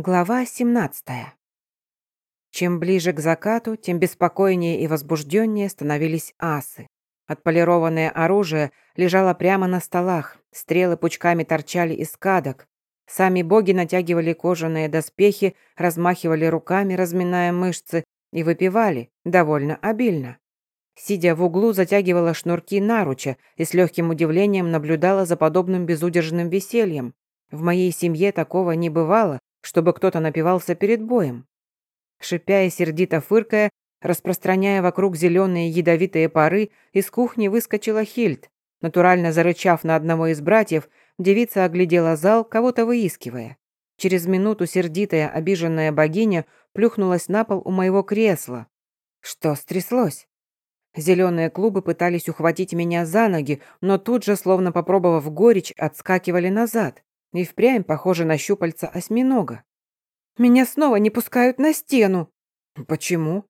Глава 17. Чем ближе к закату, тем беспокойнее и возбужденнее становились асы. Отполированное оружие лежало прямо на столах, стрелы пучками торчали из кадок. Сами боги натягивали кожаные доспехи, размахивали руками, разминая мышцы, и выпивали, довольно обильно. Сидя в углу, затягивала шнурки наруча и с легким удивлением наблюдала за подобным безудержным весельем. В моей семье такого не бывало, чтобы кто-то напивался перед боем. Шипя и сердито фыркая, распространяя вокруг зеленые ядовитые пары, из кухни выскочила Хильд. Натурально зарычав на одного из братьев, девица оглядела зал, кого-то выискивая. Через минуту сердитая, обиженная богиня плюхнулась на пол у моего кресла. Что стряслось? Зеленые клубы пытались ухватить меня за ноги, но тут же, словно попробовав горечь, отскакивали назад. И впрямь похоже на щупальца осьминога. Меня снова не пускают на стену. Почему?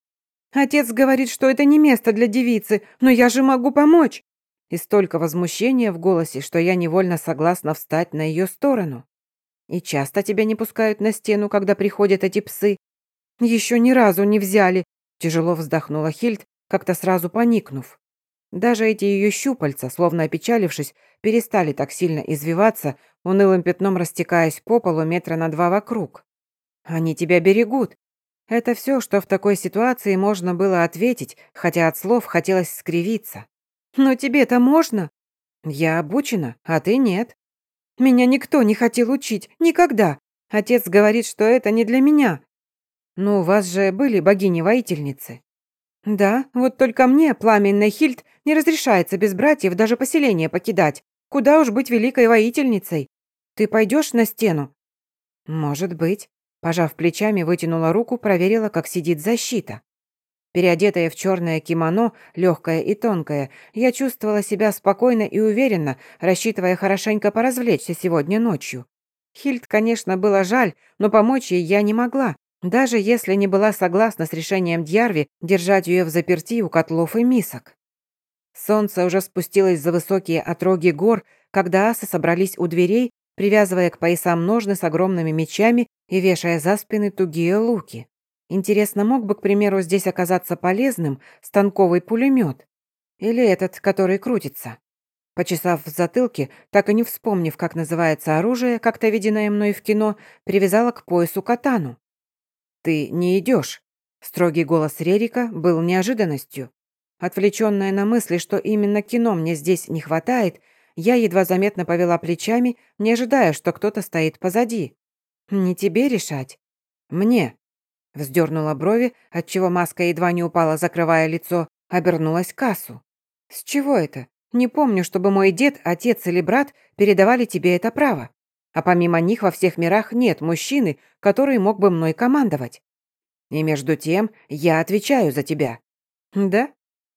Отец говорит, что это не место для девицы, но я же могу помочь. И столько возмущения в голосе, что я невольно согласна встать на ее сторону. И часто тебя не пускают на стену, когда приходят эти псы? Еще ни разу не взяли. Тяжело вздохнула Хильд, как-то сразу поникнув. Даже эти ее щупальца, словно опечалившись, перестали так сильно извиваться, унылым пятном растекаясь по полу метра на два вокруг. «Они тебя берегут». Это все, что в такой ситуации можно было ответить, хотя от слов хотелось скривиться. «Но тебе-то можно?» «Я обучена, а ты нет». «Меня никто не хотел учить, никогда. Отец говорит, что это не для меня». «Ну, у вас же были богини-воительницы». «Да, вот только мне, пламенной Хильд, не разрешается без братьев даже поселение покидать. Куда уж быть великой воительницей? Ты пойдешь на стену?» «Может быть». Пожав плечами, вытянула руку, проверила, как сидит защита. Переодетая в черное кимоно, легкое и тонкое, я чувствовала себя спокойно и уверенно, рассчитывая хорошенько поразвлечься сегодня ночью. Хильд, конечно, было жаль, но помочь ей я не могла, даже если не была согласна с решением Дьярви держать ее в заперти у котлов и мисок. Солнце уже спустилось за высокие отроги гор, когда асы собрались у дверей, привязывая к поясам ножны с огромными мечами и вешая за спины тугие луки. Интересно, мог бы, к примеру, здесь оказаться полезным станковый пулемет? Или этот, который крутится? Почесав в затылке, так и не вспомнив, как называется оружие, как-то виденное мной в кино, привязала к поясу катану. «Ты не идешь. Строгий голос Рерика был неожиданностью. Отвлеченная на мысли, что именно кино мне здесь не хватает, я едва заметно повела плечами, не ожидая, что кто-то стоит позади. «Не тебе решать?» «Мне». Вздернула брови, отчего маска едва не упала, закрывая лицо, обернулась к кассу. «С чего это? Не помню, чтобы мой дед, отец или брат передавали тебе это право а помимо них во всех мирах нет мужчины, который мог бы мной командовать. И между тем я отвечаю за тебя». «Да?»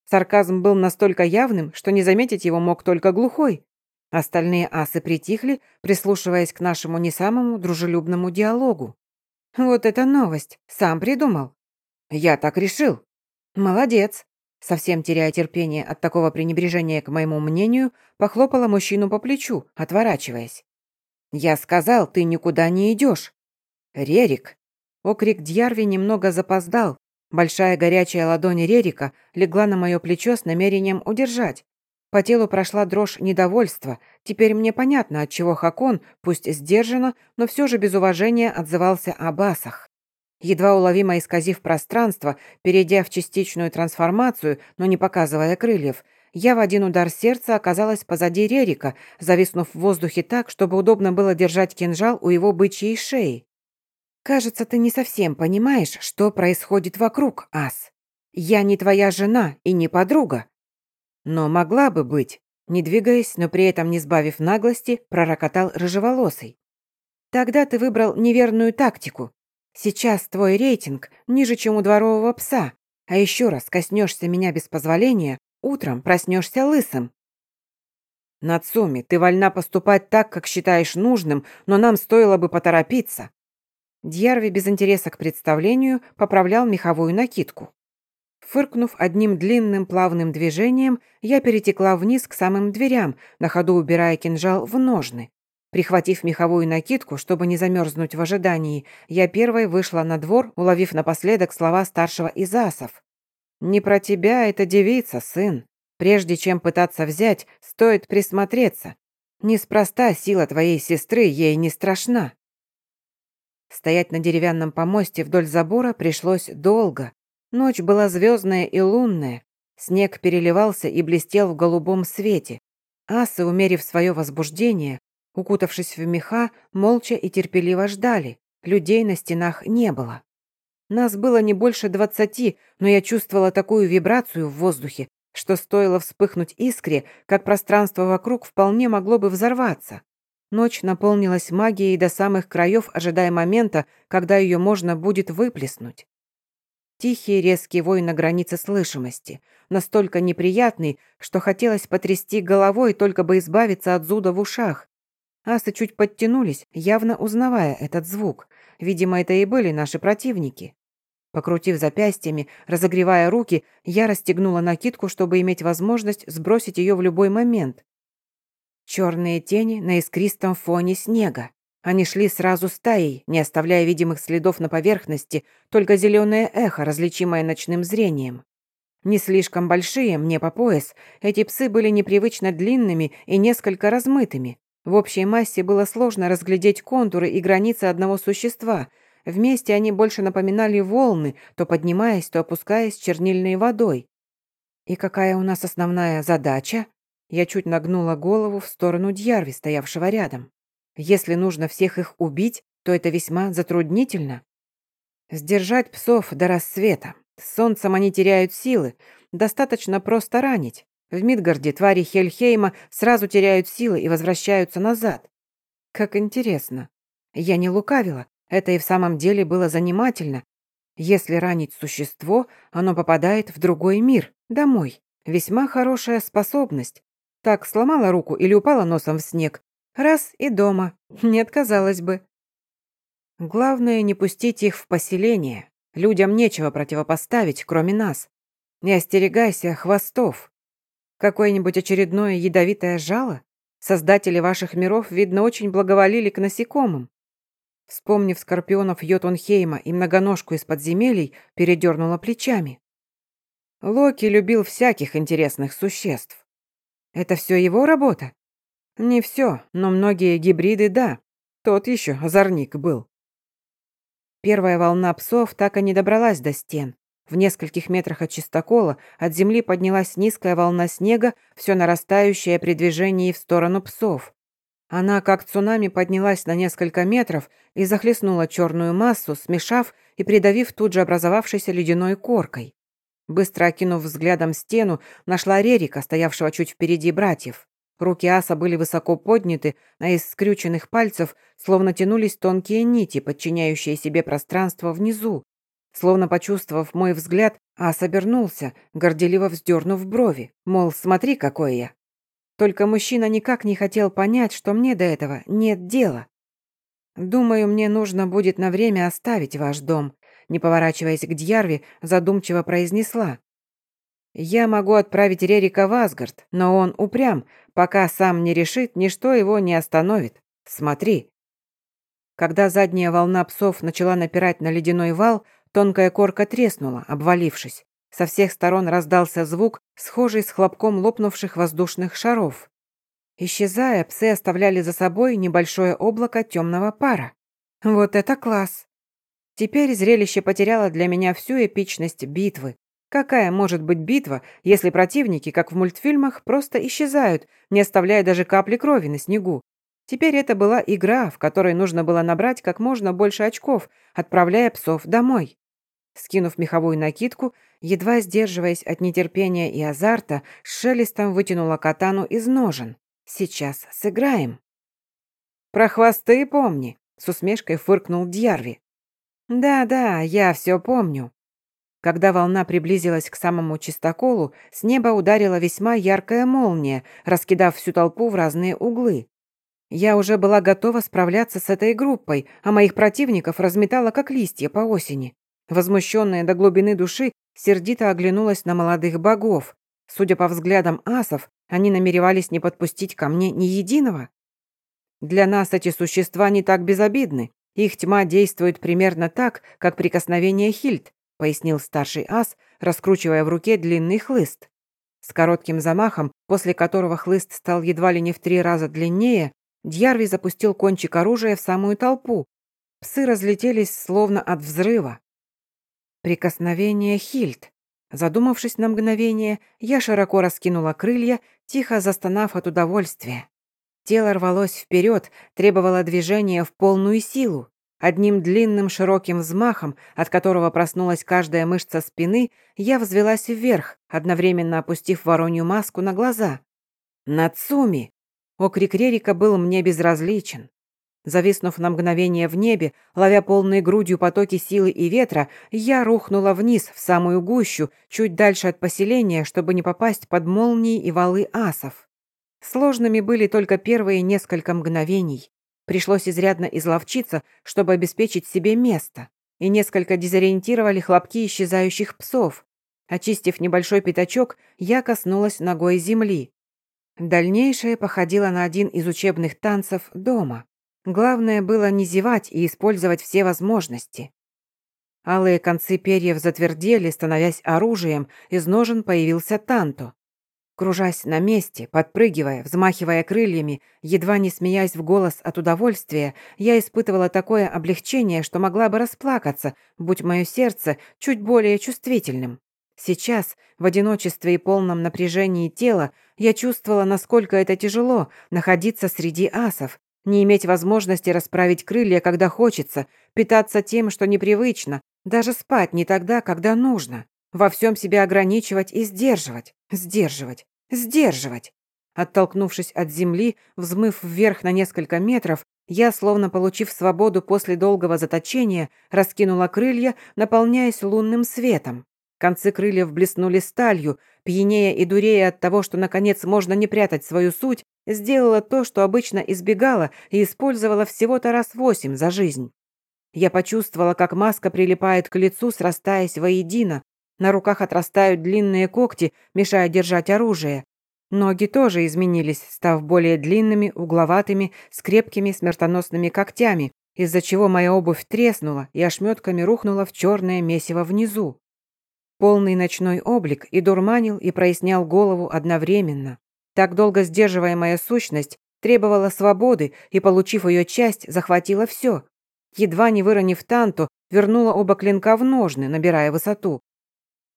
Сарказм был настолько явным, что не заметить его мог только глухой. Остальные асы притихли, прислушиваясь к нашему не самому дружелюбному диалогу. «Вот это новость! Сам придумал!» «Я так решил!» «Молодец!» Совсем теряя терпение от такого пренебрежения к моему мнению, похлопала мужчину по плечу, отворачиваясь. «Я сказал, ты никуда не идешь. «Рерик!» Окрик Дьярви немного запоздал. Большая горячая ладонь Рерика легла на мое плечо с намерением удержать. По телу прошла дрожь недовольства. Теперь мне понятно, отчего Хакон, пусть сдержанно, но все же без уважения отзывался о басах. Едва уловимо исказив пространство, перейдя в частичную трансформацию, но не показывая крыльев, я в один удар сердца оказалась позади Рерика, зависнув в воздухе так, чтобы удобно было держать кинжал у его бычьей шеи. «Кажется, ты не совсем понимаешь, что происходит вокруг, Ас. Я не твоя жена и не подруга. Но могла бы быть». Не двигаясь, но при этом не сбавив наглости, пророкотал рыжеволосый. «Тогда ты выбрал неверную тактику. Сейчас твой рейтинг ниже, чем у дворового пса, а еще раз коснешься меня без позволения, Утром проснешься лысым». «Нацуми, ты вольна поступать так, как считаешь нужным, но нам стоило бы поторопиться». Дьярви без интереса к представлению поправлял меховую накидку. Фыркнув одним длинным плавным движением, я перетекла вниз к самым дверям, на ходу убирая кинжал в ножны. Прихватив меховую накидку, чтобы не замерзнуть в ожидании, я первой вышла на двор, уловив напоследок слова старшего из асов. «Не про тебя эта девица, сын. Прежде чем пытаться взять, стоит присмотреться. Неспроста сила твоей сестры ей не страшна». Стоять на деревянном помосте вдоль забора пришлось долго. Ночь была звездная и лунная. Снег переливался и блестел в голубом свете. Асы, умерив свое возбуждение, укутавшись в меха, молча и терпеливо ждали. Людей на стенах не было. Нас было не больше двадцати, но я чувствовала такую вибрацию в воздухе, что стоило вспыхнуть искре, как пространство вокруг вполне могло бы взорваться. Ночь наполнилась магией до самых краев, ожидая момента, когда ее можно будет выплеснуть. Тихий резкий вой на границе слышимости, настолько неприятный, что хотелось потрясти головой, только бы избавиться от зуда в ушах. Асы чуть подтянулись, явно узнавая этот звук. Видимо, это и были наши противники. Покрутив запястьями, разогревая руки, я расстегнула накидку, чтобы иметь возможность сбросить ее в любой момент. Черные тени на искристом фоне снега. Они шли сразу стаей, не оставляя видимых следов на поверхности, только зеленое эхо, различимое ночным зрением. Не слишком большие, мне по пояс, эти псы были непривычно длинными и несколько размытыми. В общей массе было сложно разглядеть контуры и границы одного существа. Вместе они больше напоминали волны, то поднимаясь, то опускаясь чернильной водой. «И какая у нас основная задача?» Я чуть нагнула голову в сторону Дьярви, стоявшего рядом. Если нужно всех их убить, то это весьма затруднительно. Сдержать псов до рассвета. С солнцем они теряют силы. Достаточно просто ранить. В Мидгарде твари Хельхейма сразу теряют силы и возвращаются назад. Как интересно. Я не лукавила. Это и в самом деле было занимательно. Если ранить существо, оно попадает в другой мир, домой. Весьма хорошая способность. Так, сломала руку или упала носом в снег, Раз и дома. Не отказалась бы. Главное, не пустить их в поселение. Людям нечего противопоставить, кроме нас. Не остерегайся хвостов. Какое-нибудь очередное ядовитое жало? Создатели ваших миров, видно, очень благоволили к насекомым. Вспомнив скорпионов Йотунхейма и многоножку из подземелий, передернула плечами. Локи любил всяких интересных существ. Это все его работа? Не все, но многие гибриды – да. Тот еще озорник был. Первая волна псов так и не добралась до стен. В нескольких метрах от чистокола от земли поднялась низкая волна снега, все нарастающая при движении в сторону псов. Она, как цунами, поднялась на несколько метров и захлестнула черную массу, смешав и придавив тут же образовавшейся ледяной коркой. Быстро окинув взглядом стену, нашла Рерика, стоявшего чуть впереди братьев. Руки аса были высоко подняты, а из скрюченных пальцев словно тянулись тонкие нити, подчиняющие себе пространство внизу. Словно почувствовав мой взгляд, ас обернулся, горделиво вздернув брови, мол, смотри, какой я. Только мужчина никак не хотел понять, что мне до этого нет дела. «Думаю, мне нужно будет на время оставить ваш дом», не поворачиваясь к Дьярве, задумчиво произнесла. «Я могу отправить Рерика в Асгард, но он упрям, Пока сам не решит, ничто его не остановит. Смотри». Когда задняя волна псов начала напирать на ледяной вал, тонкая корка треснула, обвалившись. Со всех сторон раздался звук, схожий с хлопком лопнувших воздушных шаров. Исчезая, псы оставляли за собой небольшое облако темного пара. Вот это класс! Теперь зрелище потеряло для меня всю эпичность битвы, Какая может быть битва, если противники, как в мультфильмах, просто исчезают, не оставляя даже капли крови на снегу? Теперь это была игра, в которой нужно было набрать как можно больше очков, отправляя псов домой. Скинув меховую накидку, едва сдерживаясь от нетерпения и азарта, с шелестом вытянула катану из ножен. «Сейчас сыграем». «Про хвосты помни», — с усмешкой фыркнул Дьярви. «Да-да, я все помню», когда волна приблизилась к самому чистоколу, с неба ударила весьма яркая молния, раскидав всю толпу в разные углы. Я уже была готова справляться с этой группой, а моих противников разметала как листья по осени. Возмущенная до глубины души, сердито оглянулась на молодых богов. Судя по взглядам асов, они намеревались не подпустить ко мне ни единого. Для нас эти существа не так безобидны. Их тьма действует примерно так, как прикосновение хильд, пояснил старший ас, раскручивая в руке длинный хлыст. С коротким замахом, после которого хлыст стал едва ли не в три раза длиннее, Дьярви запустил кончик оружия в самую толпу. Псы разлетелись словно от взрыва. Прикосновение хильд. Задумавшись на мгновение, я широко раскинула крылья, тихо застонав от удовольствия. Тело рвалось вперед, требовало движения в полную силу. Одним длинным широким взмахом, от которого проснулась каждая мышца спины, я взвелась вверх, одновременно опустив воронью маску на глаза. «Нацуми!» Окрик Рерика был мне безразличен. Зависнув на мгновение в небе, ловя полной грудью потоки силы и ветра, я рухнула вниз, в самую гущу, чуть дальше от поселения, чтобы не попасть под молнии и валы асов. Сложными были только первые несколько мгновений. Пришлось изрядно изловчиться, чтобы обеспечить себе место. И несколько дезориентировали хлопки исчезающих псов. Очистив небольшой пятачок, я коснулась ногой земли. Дальнейшее походило на один из учебных танцев дома. Главное было не зевать и использовать все возможности. Алые концы перьев затвердели, становясь оружием, из ножен появился Танто. Кружась на месте, подпрыгивая, взмахивая крыльями, едва не смеясь в голос от удовольствия, я испытывала такое облегчение, что могла бы расплакаться, будь мое сердце чуть более чувствительным. Сейчас, в одиночестве и полном напряжении тела, я чувствовала, насколько это тяжело находиться среди асов, не иметь возможности расправить крылья, когда хочется, питаться тем, что непривычно, даже спать не тогда, когда нужно, во всем себя ограничивать и сдерживать, сдерживать, сдерживать. Оттолкнувшись от земли, взмыв вверх на несколько метров, я, словно получив свободу после долгого заточения, раскинула крылья, наполняясь лунным светом. Концы крыльев блеснули сталью, пьянея и дурея от того, что, наконец, можно не прятать свою суть, сделала то, что обычно избегала и использовала всего-то раз восемь за жизнь. Я почувствовала, как маска прилипает к лицу, срастаясь воедино. На руках отрастают длинные когти, мешая держать оружие. Ноги тоже изменились, став более длинными, угловатыми, с крепкими смертоносными когтями, из-за чего моя обувь треснула и ошметками рухнула в черное месиво внизу. Полный ночной облик и дурманил, и прояснял голову одновременно. Так долго сдерживаемая сущность требовала свободы и, получив ее часть, захватила все. Едва не выронив танту, вернула оба клинка в ножны, набирая высоту.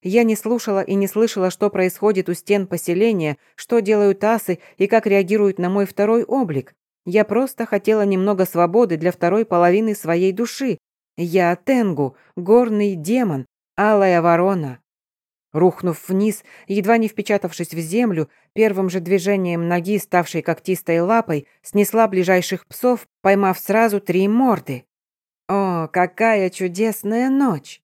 Я не слушала и не слышала, что происходит у стен поселения, что делают асы и как реагируют на мой второй облик. Я просто хотела немного свободы для второй половины своей души. Я Тенгу, горный демон, Алая ворона. Рухнув вниз, едва не впечатавшись в землю, первым же движением ноги, ставшей когтистой лапой, снесла ближайших псов, поймав сразу три морды. О, какая чудесная ночь!